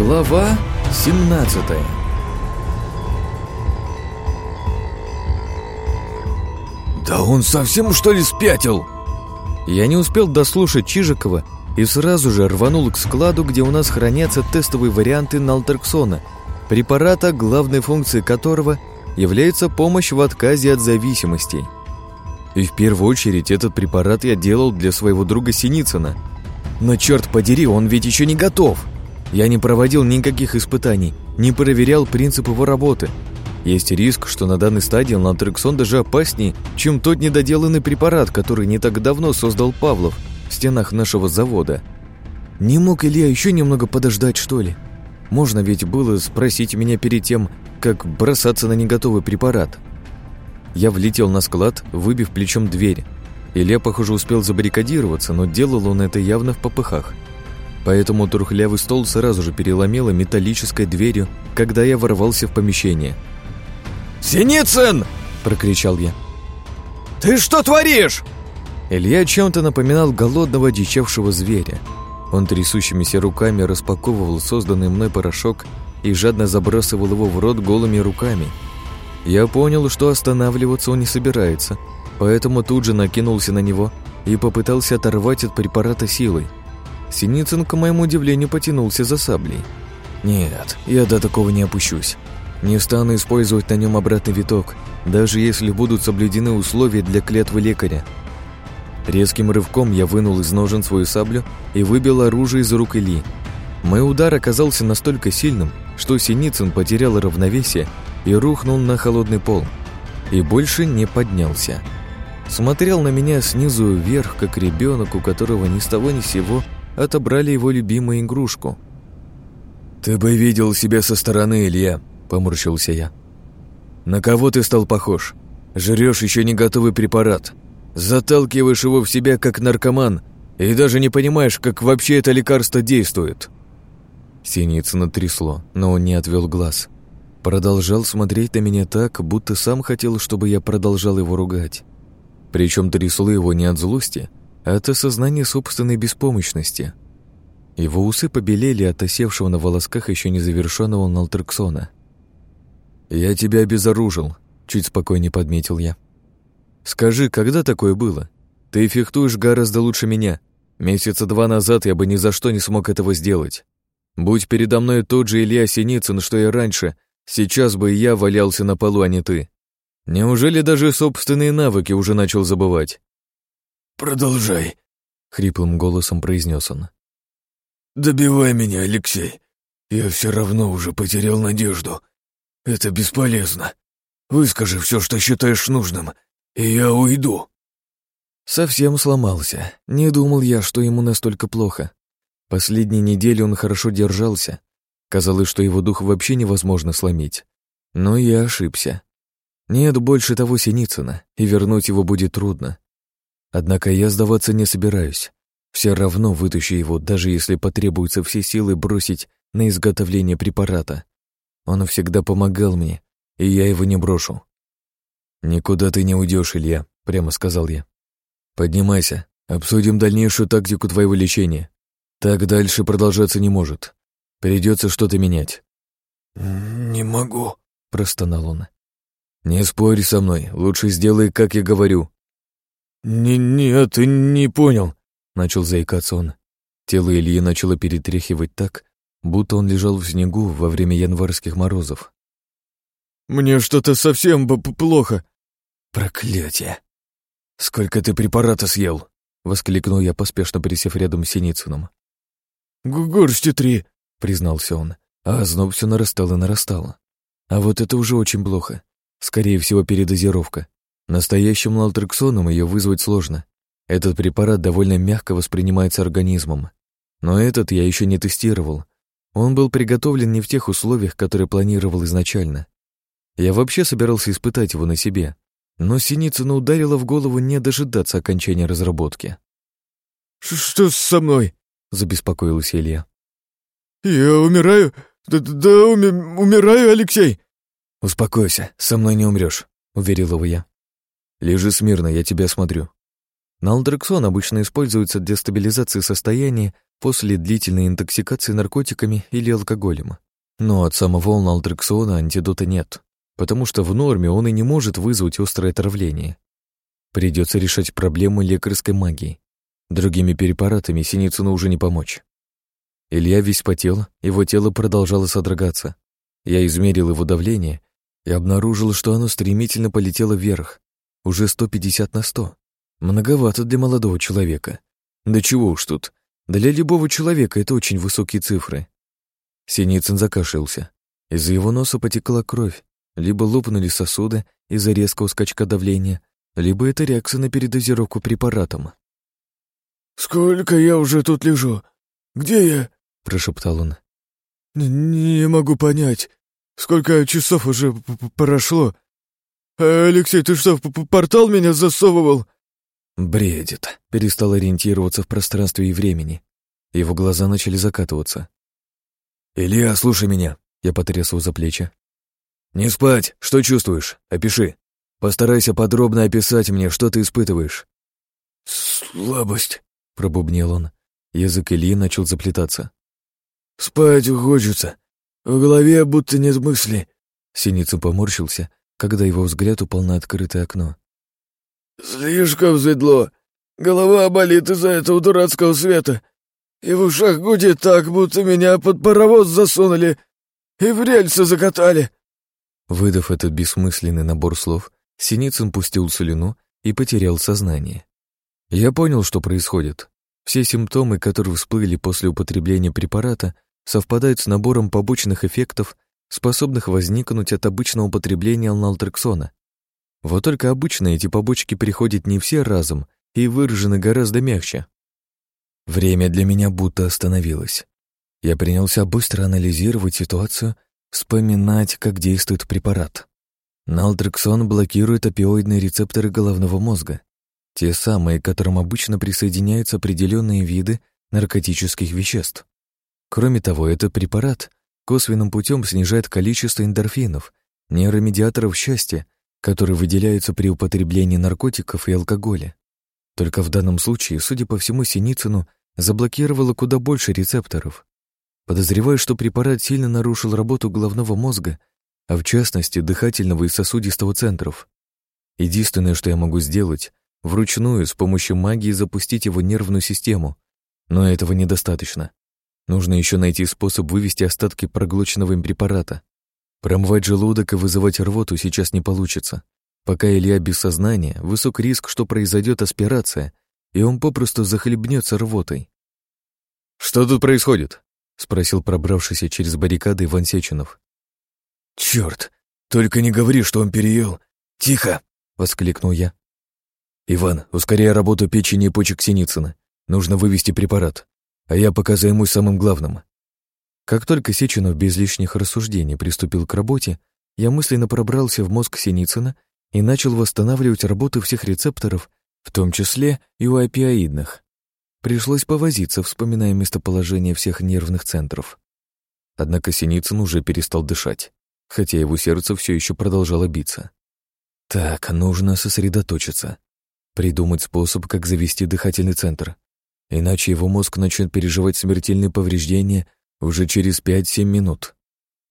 Глава 17 «Да он совсем что ли спятил?» Я не успел дослушать Чижикова и сразу же рванул к складу, где у нас хранятся тестовые варианты налтрексона, препарата, главной функцией которого является помощь в отказе от зависимостей. И в первую очередь этот препарат я делал для своего друга Синицына. Но черт подери, он ведь еще не готов. Я не проводил никаких испытаний, не проверял принцип его работы. Есть риск, что на данной стадии налтрексон даже опаснее, чем тот недоделанный препарат, который не так давно создал Павлов в стенах нашего завода. Не мог Илья еще немного подождать, что ли? Можно ведь было спросить меня перед тем, как бросаться на неготовый препарат. Я влетел на склад, выбив плечом дверь. Илья, похоже, успел забаррикадироваться, но делал он это явно в попыхах. Поэтому трухлявый стол сразу же переломило металлической дверью, когда я ворвался в помещение. «Синицын!» – прокричал я. «Ты что творишь?» Илья чем-то напоминал голодного дичавшего зверя. Он трясущимися руками распаковывал созданный мной порошок и жадно забрасывал его в рот голыми руками. Я понял, что останавливаться он не собирается, поэтому тут же накинулся на него и попытался оторвать от препарата силой. Синицын, к моему удивлению, потянулся за саблей. «Нет, я до такого не опущусь. Не стану использовать на нем обратный виток, даже если будут соблюдены условия для клятвы лекаря. Резким рывком я вынул из ножен свою саблю и выбил оружие из рук Ильи. Мой удар оказался настолько сильным, что Синицын потерял равновесие и рухнул на холодный пол. И больше не поднялся. Смотрел на меня снизу вверх, как ребенок, у которого ни с того ни сего отобрали его любимую игрушку. «Ты бы видел себя со стороны, Илья», — поморщился я. «На кого ты стал похож? Жрешь еще не готовый препарат, заталкиваешь его в себя как наркоман и даже не понимаешь, как вообще это лекарство действует». Синицына трясло, но он не отвел глаз. Продолжал смотреть на меня так, будто сам хотел, чтобы я продолжал его ругать. Причем трясло его не от злости, от осознания собственной беспомощности. Его усы побелели от осевшего на волосках еще незавершенного налтрексона. «Я тебя обезоружил», — чуть спокойнее подметил я. «Скажи, когда такое было? Ты фехтуешь гораздо лучше меня. Месяца два назад я бы ни за что не смог этого сделать. Будь передо мной тот же Илья Синицын, что и раньше, сейчас бы и я валялся на полу, а не ты. Неужели даже собственные навыки уже начал забывать? «Продолжай», — хриплым голосом произнес он. «Добивай меня, Алексей. Я все равно уже потерял надежду. Это бесполезно. Выскажи все, что считаешь нужным, и я уйду». Совсем сломался. Не думал я, что ему настолько плохо. Последние недели он хорошо держался. Казалось, что его дух вообще невозможно сломить. Но я ошибся. Нет больше того Синицына, и вернуть его будет трудно. Однако я сдаваться не собираюсь. Все равно вытащу его, даже если потребуется все силы бросить на изготовление препарата. Он всегда помогал мне, и я его не брошу. «Никуда ты не уйдешь, Илья», — прямо сказал я. «Поднимайся, обсудим дальнейшую тактику твоего лечения. Так дальше продолжаться не может. Придется что-то менять». «Не могу», — простонал он. «Не спорь со мной, лучше сделай, как я говорю». «Не, нет, не понял», — начал заикаться он. Тело Ильи начало перетряхивать так, будто он лежал в снегу во время январских морозов. «Мне что-то совсем плохо». «Проклятие! Сколько ты препарата съел?» — воскликнул я, поспешно присев рядом с Синицыным. «Горсти три», — признался он, а озноб все нарастал и нарастало. А вот это уже очень плохо. Скорее всего, передозировка. Настоящим лалтрексоном ее вызвать сложно. Этот препарат довольно мягко воспринимается организмом. Но этот я еще не тестировал. Он был приготовлен не в тех условиях, которые планировал изначально. Я вообще собирался испытать его на себе, но Синицына ударила в голову не дожидаться окончания разработки. «Что со мной?» — забеспокоился Илья. «Я умираю? Да, да уми умираю, Алексей!» «Успокойся, со мной не умрешь», — уверил его я. «Лежи смирно, я тебя осмотрю». Налдрексон обычно используется для стабилизации состояния после длительной интоксикации наркотиками или алкоголем. Но от самого налдрексона антидота нет, потому что в норме он и не может вызвать острое отравление. Придется решать проблему лекарской магии. Другими препаратами Синицыну уже не помочь. Илья весь потел, его тело продолжало содрогаться. Я измерил его давление и обнаружил, что оно стремительно полетело вверх, уже 150 на 100. Многовато для молодого человека. Да чего уж тут. Для любого человека это очень высокие цифры. Синицын закашлялся. Из-за его носа потекла кровь. Либо лопнули сосуды из-за резкого скачка давления, либо это реакция на передозировку препаратом. «Сколько я уже тут лежу? Где я?» — прошептал он. «Не могу понять. Сколько часов уже прошло? Алексей, ты что, портал меня засовывал?» Бредит. Перестал ориентироваться в пространстве и времени. Его глаза начали закатываться. «Илья, слушай меня!» Я потряс его за плечи. «Не спать! Что чувствуешь? Опиши. Постарайся подробно описать мне, что ты испытываешь». «Слабость», — пробубнил он. Язык Ильи начал заплетаться. «Спать хочется. В голове будто нет мысли». Синицын поморщился, когда его взгляд упал на открытое окно. «Слишком светло. Голова болит из-за этого дурацкого света. И в ушах гудит так, будто меня под паровоз засунули и в рельсы закатали». Выдав этот бессмысленный набор слов, Синицын пустил слюну и потерял сознание. Я понял, что происходит. Все симптомы, которые всплыли после употребления препарата, совпадают с набором побочных эффектов, способных возникнуть от обычного употребления налтрексона. Вот только обычно эти побочки приходят не все разом и выражены гораздо мягче. Время для меня будто остановилось. Я принялся быстро анализировать ситуацию, вспоминать, как действует препарат. Налтрексон блокирует опиоидные рецепторы головного мозга, те самые, к которым обычно присоединяются определенные виды наркотических веществ. Кроме того, этот препарат косвенным путем снижает количество эндорфинов, нейромедиаторов счастья, которые выделяются при употреблении наркотиков и алкоголя. Только в данном случае, судя по всему, Синицыну заблокировало куда больше рецепторов. Подозреваю, что препарат сильно нарушил работу головного мозга, а в частности дыхательного и сосудистого центров. Единственное, что я могу сделать, вручную с помощью магии запустить его нервную систему, но этого недостаточно. Нужно еще найти способ вывести остатки проглоченного им препарата. Промывать желудок и вызывать рвоту сейчас не получится. Пока Илья без сознания, высок риск, что произойдет аспирация, и он попросту захлебнется рвотой. «Что тут происходит?» — спросил пробравшийся через баррикады Иван Сеченов. «Черт! Только не говори, что он переел! Тихо!» — воскликнул я. «Иван, ускоряй работу печени и почек Синицына. Нужно вывести препарат, а я пока займусь самым главным». Как только Сеченов без лишних рассуждений приступил к работе, я мысленно пробрался в мозг Синицына и начал восстанавливать работу всех рецепторов, в том числе и у опиоидных. Пришлось повозиться, вспоминая местоположение всех нервных центров. Однако Синицын уже перестал дышать, хотя его сердце все еще продолжало биться. Так, нужно сосредоточиться. Придумать способ, как завести дыхательный центр. Иначе его мозг начнет переживать смертельные повреждения уже через 5-7 минут.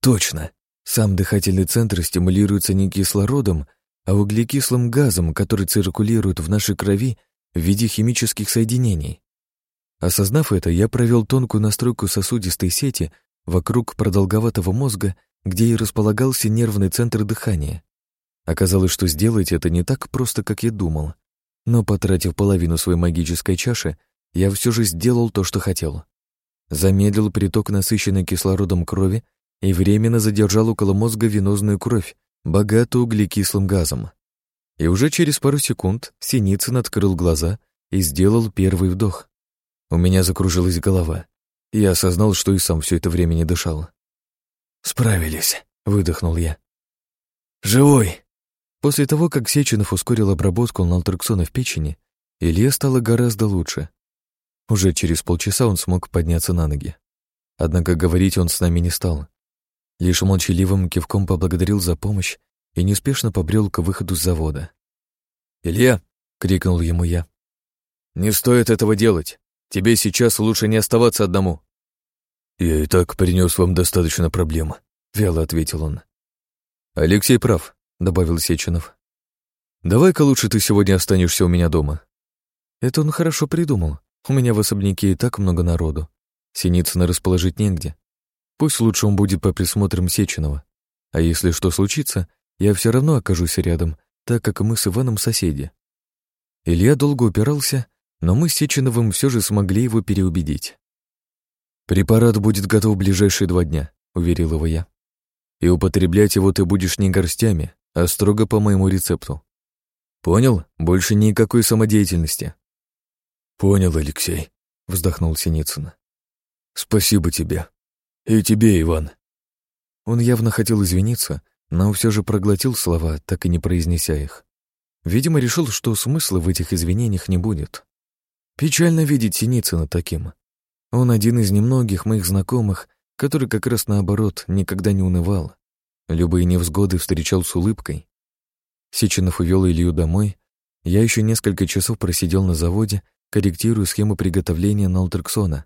Точно. Сам дыхательный центр стимулируется не кислородом, а углекислым газом, который циркулирует в нашей крови в виде химических соединений. Осознав это, я провел тонкую настройку сосудистой сети вокруг продолговатого мозга, где и располагался нервный центр дыхания. Оказалось, что сделать это не так просто, как я думал. Но, потратив половину своей магической чаши, я все же сделал то, что хотел замедлил приток насыщенной кислородом крови и временно задержал около мозга венозную кровь, богатую углекислым газом. И уже через пару секунд Синицын открыл глаза и сделал первый вдох. У меня закружилась голова. Я осознал, что и сам все это время не дышал. «Справились», — выдохнул я. «Живой!» После того, как Сеченов ускорил обработку налтрексона в печени, Илье стало гораздо лучше. Уже через полчаса он смог подняться на ноги. Однако говорить он с нами не стал. Лишь молчаливым кивком поблагодарил за помощь и неспешно побрел к выходу с завода. «Илья!» — крикнул ему я. Не стоит этого делать. Тебе сейчас лучше не оставаться одному». «Я и так принес вам достаточно проблем», — вяло ответил он. «Алексей прав», — добавил Сеченов. «Давай-ка лучше ты сегодня останешься у меня дома». Это он хорошо придумал. У меня в особняке и так много народу. Синицына расположить негде. Пусть лучше он будет по присмотрам Сеченова. А если что случится, я все равно окажусь рядом, так как мы с Иваном соседи. Илья долго упирался, но мы с Сеченовым все же смогли его переубедить. «Препарат будет готов в ближайшие два дня», — уверил его я. «И употреблять его ты будешь не горстями, а строго по моему рецепту. Понял? Больше никакой самодеятельности». «Понял, Алексей», — вздохнул Синицын. «Спасибо тебе. И тебе, Иван». Он явно хотел извиниться, но все же проглотил слова, так и не произнеся их. Видимо, решил, что смысла в этих извинениях не будет. Печально видеть Синицына таким. Он один из немногих моих знакомых, который как раз наоборот никогда не унывал. Любые невзгоды встречал с улыбкой. Сеченов увел Илью домой. Я еще несколько часов просидел на заводе, корректируя схему приготовления налтрексона.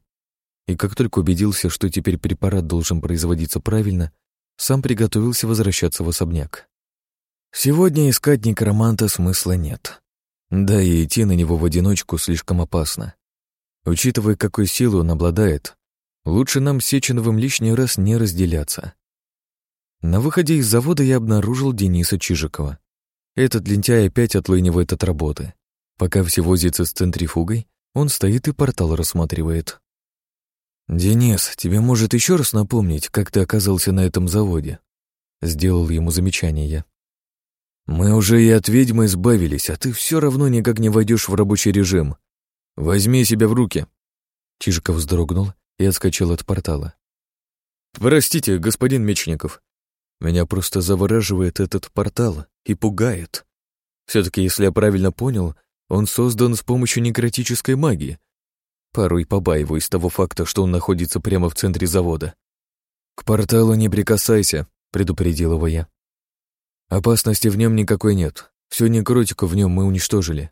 И как только убедился, что теперь препарат должен производиться правильно, сам приготовился возвращаться в особняк. Сегодня искать некроманта смысла нет. Да и идти на него в одиночку слишком опасно. Учитывая, какой силу он обладает, лучше нам с Сеченовым лишний раз не разделяться. На выходе из завода я обнаружил Дениса Чижикова. Этот лентяй опять отлынивает от работы. Пока все возится с центрифугой, он стоит и портал рассматривает. «Денис, тебе может еще раз напомнить, как ты оказался на этом заводе?» Сделал ему замечание я. «Мы уже и от ведьмы избавились, а ты все равно никак не войдешь в рабочий режим. Возьми себя в руки!» Чижиков вздрогнул и отскочил от портала. «Простите, господин Мечников, меня просто завораживает этот портал и пугает. Все-таки, если я правильно понял, он создан с помощью некротической магии, Порой побаиваюсь того факта, что он находится прямо в центре завода. «К порталу не прикасайся», — предупредил его я. «Опасности в нем никакой нет. Всю некротику в нем мы уничтожили».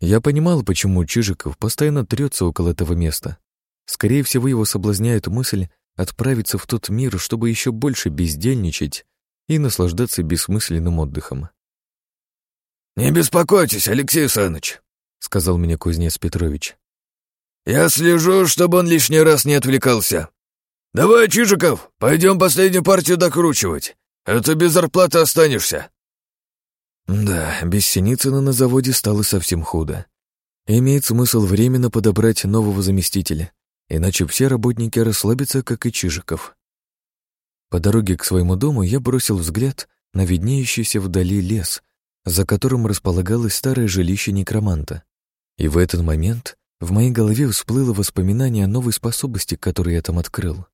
Я понимал, почему Чижиков постоянно трется около этого места. Скорее всего, его соблазняет мысль отправиться в тот мир, чтобы еще больше бездельничать и наслаждаться бессмысленным отдыхом. «Не беспокойтесь, Алексей Саныч», — сказал мне кузнец Петрович. Я слежу, чтобы он лишний раз не отвлекался. Давай, Чижиков, пойдем последнюю партию докручивать, а то без зарплаты останешься. Да, без Синицына на заводе стало совсем худо. Имеет смысл временно подобрать нового заместителя, иначе все работники расслабятся, как и Чижиков. По дороге к своему дому я бросил взгляд на виднеющийся вдали лес, за которым располагалось старое жилище некроманта. И в этот момент в моей голове всплыло воспоминание о новой способности, которую я там открыл.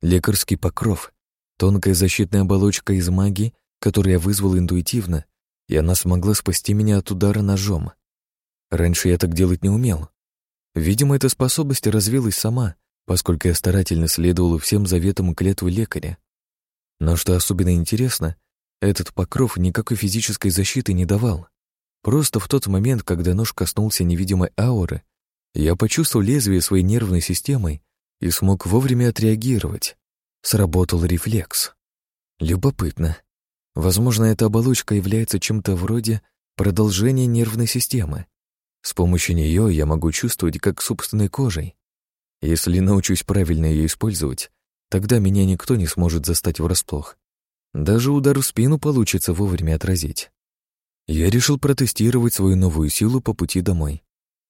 Лекарский покров, тонкая защитная оболочка из магии, которую я вызвал интуитивно, и она смогла спасти меня от удара ножом. Раньше я так делать не умел. Видимо, эта способность развилась сама, поскольку я старательно следовал всем заветам клятвы лекаря. Но что особенно интересно, этот покров никакой физической защиты не давал. Просто в тот момент, когда нож коснулся невидимой ауры, я почувствовал лезвие своей нервной системой и смог вовремя отреагировать. Сработал рефлекс. Любопытно. Возможно, эта оболочка является чем-то вроде продолжения нервной системы. С помощью нее я могу чувствовать как собственной кожей. Если научусь правильно ее использовать, тогда меня никто не сможет застать врасплох. Даже удар в спину получится вовремя отразить. Я решил протестировать свою новую силу по пути домой.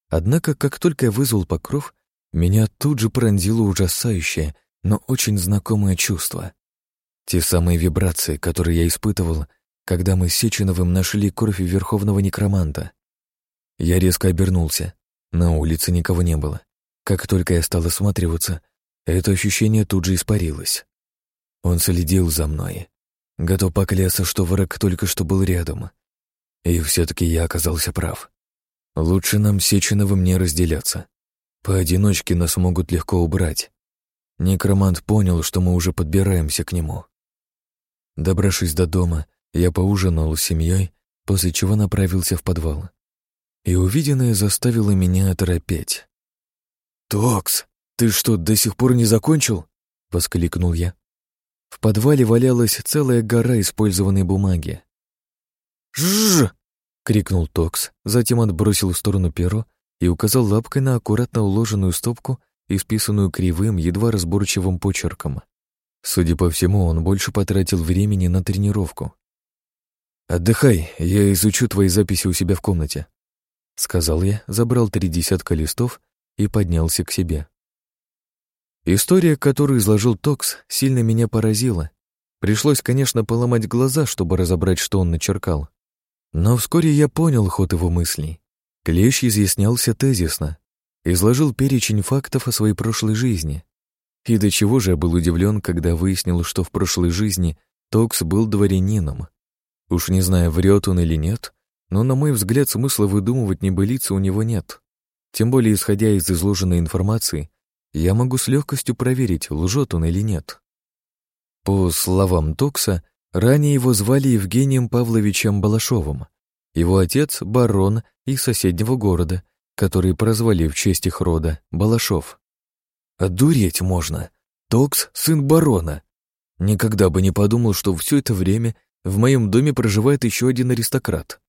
Однако, как только я вызвал покров, меня тут же пронзило ужасающее, но очень знакомое чувство. Те самые вибрации, которые я испытывал, когда мы с Сеченовым нашли кровь Верховного Некроманта. Я резко обернулся. На улице никого не было. Как только я стал осматриваться, это ощущение тут же испарилось. Он следил за мной. Готов поклясться, что враг только что был рядом. И все-таки я оказался прав. Лучше нам Сеченовым не разделяться. Поодиночке нас могут легко убрать. Некромант понял, что мы уже подбираемся к нему. Добравшись до дома, я поужинал с семьей, после чего направился в подвал. и увиденное заставило меня оторопеть. «Токс, ты что, до сих пор не закончил?» — воскликнул я. В подвале валялась целая гора использованной бумаги. «Жжж!» — крикнул Токс, затем отбросил в сторону перо и указал лапкой на аккуратно уложенную стопку, исписанную кривым, едва разборчивым почерком. Судя по всему, он больше потратил времени на тренировку. «Отдыхай, я изучу твои записи у себя в комнате», — сказал я, забрал три десятка листов и поднялся к себе. История, которую изложил Токс, сильно меня поразила. Пришлось, конечно, поломать глаза, чтобы разобрать, что он начеркал. Но вскоре я понял ход его мыслей. Клещ изъяснялся тезисно, изложил перечень фактов о своей прошлой жизни. И до чего же я был удивлен, когда выяснил, что в прошлой жизни Токс был дворянином. Уж не знаю, врет он или нет, но, на мой взгляд, смысла выдумывать небылицы у него нет. Тем более, исходя из изложенной информации, я могу с легкостью проверить, лжет он или нет. По словам Токса, ранее его звали Евгением Павловичем Балашовым. Его отец — барон из соседнего города, который прозвали в честь их рода Балашов. Одуреть можно. Токс — сын барона. Никогда бы не подумал, что все это время в моем доме проживает еще один аристократ.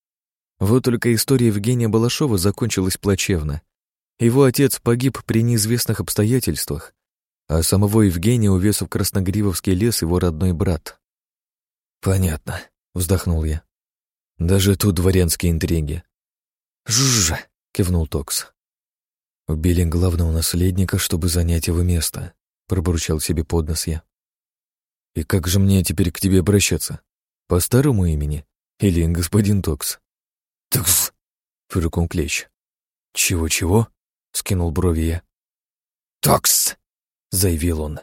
Вот только история Евгения Балашова закончилась плачевно. Его отец погиб при неизвестных обстоятельствах, а самого Евгения увез в Красногривовский лес его родной брат. «Понятно», — вздохнул я. «Даже тут дворянские интриги». «Жжж», — кивнул Токс. «Убили главного наследника, чтобы занять его место», — пробурчал себе под нос я. «И как же мне теперь к тебе обращаться? По старому имени? Или господин Токс?» «Токс!» — фыркнул Клещ. «Чего-чего?» Вскинул брови я. «Токс!» — заявил он.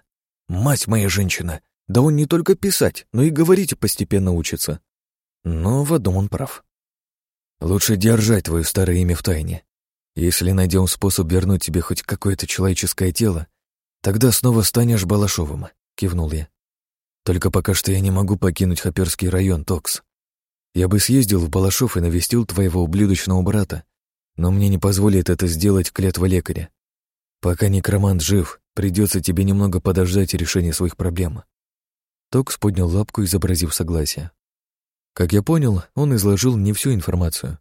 «Мать моя женщина! Да он не только писать, но и говорить постепенно учится». Но в одном он прав. «Лучше держать твое старое имя в тайне. Если найдем способ вернуть тебе хоть какое-то человеческое тело, тогда снова станешь Балашовым», — кивнул я. «Только пока что я не могу покинуть Хоперский район, Токс. Я бы съездил в Балашов и навестил твоего ублюдочного брата, но мне не позволит это сделать клятва лекаря. Пока некромант жив, придется тебе немного подождать решения своих проблем». Токс поднял лапку, изобразив согласие. Как я понял, он изложил не всю информацию,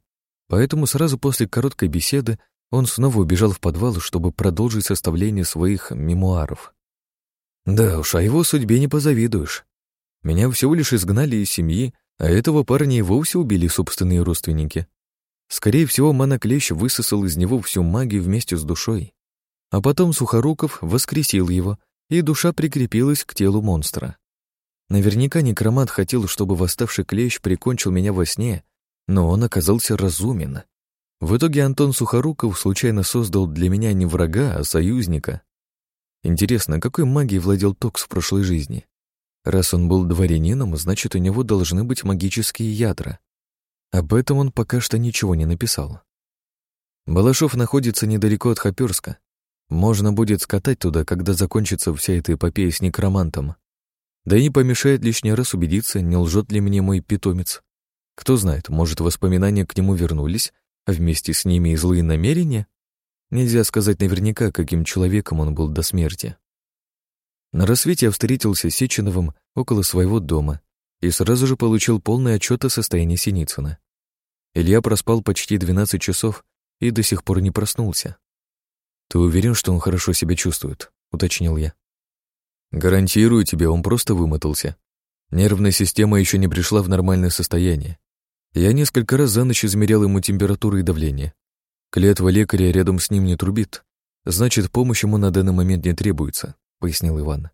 поэтому сразу после короткой беседы он снова убежал в подвал, чтобы продолжить составление своих мемуаров. Да уж, о его судьбе не позавидуешь. Меня всего лишь изгнали из семьи, а этого парня и вовсе убили собственные родственники. Скорее всего, моноклещ высосал из него всю магию вместе с душой. А потом Сухоруков воскресил его, и душа прикрепилась к телу монстра. Наверняка некромант хотел, чтобы восставший клещ прикончил меня во сне, но он оказался разумен. В итоге Антон Сухоруков случайно создал для меня не врага, а союзника. Интересно, какой магией владел Токс в прошлой жизни? Раз он был дворянином, значит, у него должны быть магические ядра. Об этом он пока что ничего не написал. Балашов находится недалеко от Хоперска. Можно будет скатать туда, когда закончится вся эта эпопея с некромантом. Да и не помешает лишний раз убедиться, не лжет ли мне мой питомец. Кто знает, может, воспоминания к нему вернулись, а вместе с ними и злые намерения? Нельзя сказать наверняка, каким человеком он был до смерти. На рассвете я встретился с Сеченовым около своего дома и сразу же получил полный отчет о состоянии Синицына. Илья проспал почти 12 часов и до сих пор не проснулся. «Ты уверен, что он хорошо себя чувствует?» — уточнил я. «Гарантирую тебе, он просто вымотался. Нервная система еще не пришла в нормальное состояние. Я несколько раз за ночь измерял ему температуру и давление. Клетва лекаря рядом с ним не трубит, значит, помощь ему на данный момент не требуется», — пояснил Иван.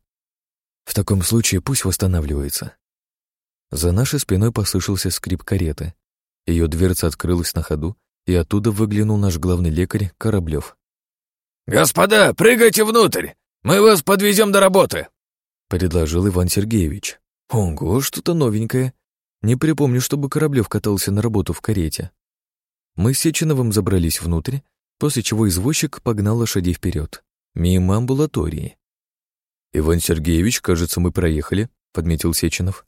«В таком случае пусть восстанавливается. За нашей спиной послышался скрип кареты. Ее дверца открылась на ходу, и оттуда выглянул наш главный лекарь Кораблев. «Господа, прыгайте внутрь! Мы вас подвезем до работы!» — предложил Иван Сергеевич. «Ого, что-то новенькое. Не припомню, чтобы Кораблев катался на работу в карете». Мы с Сеченовым забрались внутрь, после чего извозчик погнал лошадей вперед, мимо амбулатории. «Иван Сергеевич, кажется, мы проехали», — подметил Сеченов.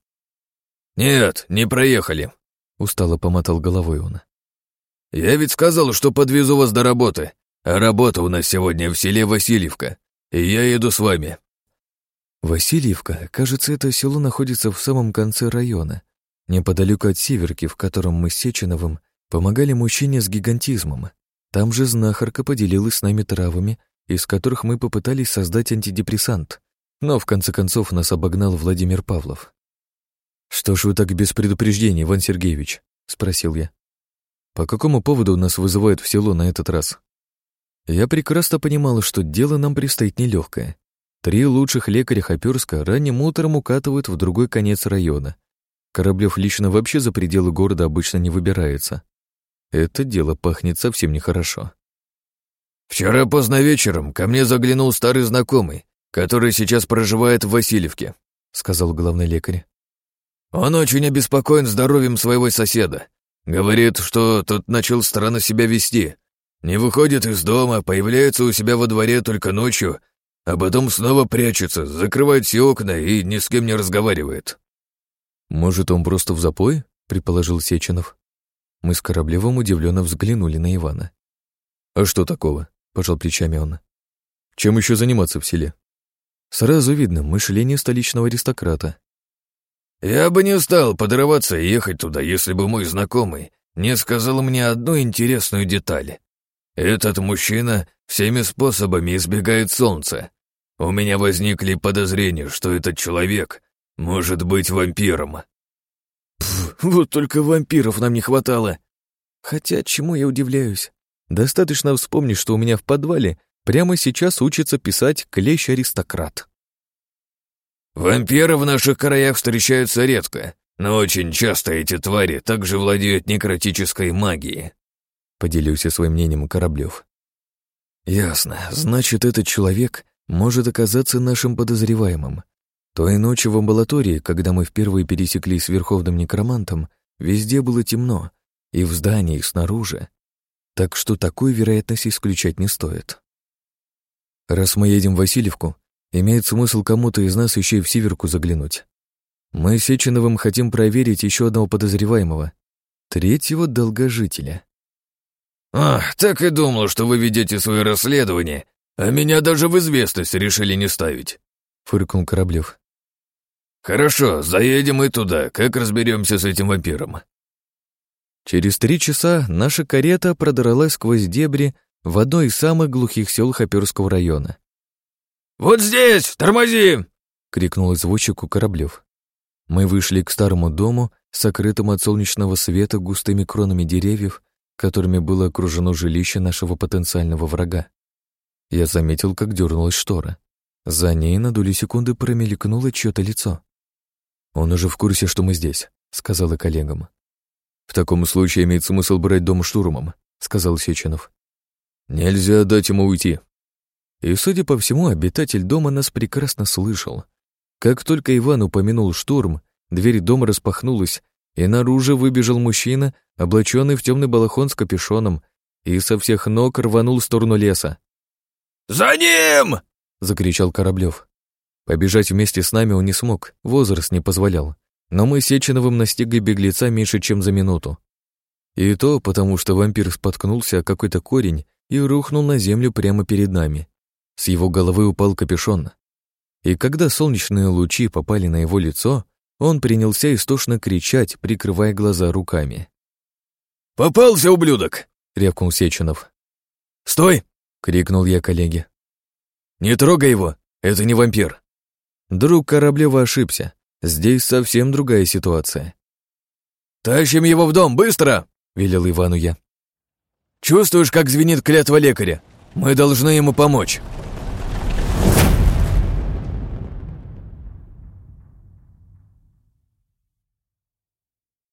«Нет, не проехали», — устало помотал головой он. Я ведь сказал, что подвезу вас до работы, а работа у нас сегодня в селе Васильевка, и я еду с вами». Васильевка, кажется, это село находится в самом конце района, неподалеку от Северки, в котором мы с Сеченовым помогали мужчине с гигантизмом. Там же знахарка поделилась с нами травами, из которых мы попытались создать антидепрессант, но в конце концов нас обогнал Владимир Павлов. «Что ж вы так без предупреждения, Иван Сергеевич?» — спросил я. «По какому поводу нас вызывают в село на этот раз?» Я прекрасно понимала, что дело нам предстоит нелегкое. Три лучших лекаря Хоперска ранним утром укатывают в другой конец района. Кораблев лично вообще за пределы города обычно не выбирается. Это дело пахнет совсем нехорошо. «Вчера поздно вечером ко мне заглянул старый знакомый, который сейчас проживает в Васильевке», — сказал главный лекарь. «Он очень обеспокоен здоровьем своего соседа. Говорит, что тот начал странно себя вести. Не выходит из дома, появляется у себя во дворе только ночью, а потом снова прячется, закрывает все окна и ни с кем не разговаривает». «Может, он просто в запой?» — предположил Сеченов. Мы с Кораблевым удивленно взглянули на Ивана. «А что такого?» — пожал плечами он. «Чем еще заниматься в селе?» Сразу видно мышление столичного аристократа. «Я бы не стал подрываться и ехать туда, если бы мой знакомый не сказал мне одну интересную деталь. Этот мужчина всеми способами избегает солнца. У меня возникли подозрения, что этот человек может быть вампиром». Пф, вот только вампиров нам не хватало. Хотя чему я удивляюсь? Достаточно вспомнить, что у меня в подвале прямо сейчас учится писать клещ-аристократ. Вампиры в наших краях встречаются редко, но очень часто эти твари также владеют некротической магией. Поделился своим мнением Кораблев. Ясно. Значит, этот человек может оказаться нашим подозреваемым. Той ночью в амбулатории, когда мы впервые пересеклись с Верховным Некромантом, везде было темно, и в здании, и снаружи. Так что такую вероятность исключать не стоит. Раз мы едем в Васильевку, имеет смысл кому-то из нас еще и в Сиверку заглянуть. Мы с Сеченовым хотим проверить еще одного подозреваемого, третьего долгожителя. «Ах, так и думал, что вы ведете свое расследование, а меня даже в известность решили не ставить», — фыркнул Кораблев. «Хорошо, заедем и туда, как разберемся с этим вампиром». Через три часа наша карета продралась сквозь дебри в одно из самых глухих сел Хоперского района. «Вот здесь! Тормози!» — крикнул извозчику Кораблев. Мы вышли к старому дому, сокрытому от солнечного света густыми кронами деревьев, которыми было окружено жилище нашего потенциального врага. Я заметил, как дернулась штора. За ней на доли секунды промелькнуло чье-то лицо. «Он уже в курсе, что мы здесь», — сказала коллегам. «В таком случае имеет смысл брать дом штурмом», — сказал Сеченов. Нельзя дать ему уйти. И, судя по всему, обитатель дома нас прекрасно слышал. Как только Иван упомянул штурм, дверь дома распахнулась, и наружу выбежал мужчина, облаченный в темный балахон с капюшоном, и со всех ног рванул в сторону леса. «За ним!» — закричал Кораблев. Побежать вместе с нами он не смог, возраст не позволял. Но мы Сеченовым настигли беглеца меньше, чем за минуту. И то потому, что вампир споткнулся о какой-то корень и рухнул на землю прямо перед нами. С его головы упал капюшон. И когда солнечные лучи попали на его лицо, он принялся истошно кричать, прикрывая глаза руками. «Попался, ублюдок!» — рявкнул Сеченов. «Стой!» — крикнул я коллеге. «Не трогай его! Это не вампир!» Друг Кораблева ошибся. Здесь совсем другая ситуация. «Тащим его в дом, быстро!» — велел Ивану я. Чувствуешь, как звенит клятва лекаря? Мы должны ему помочь.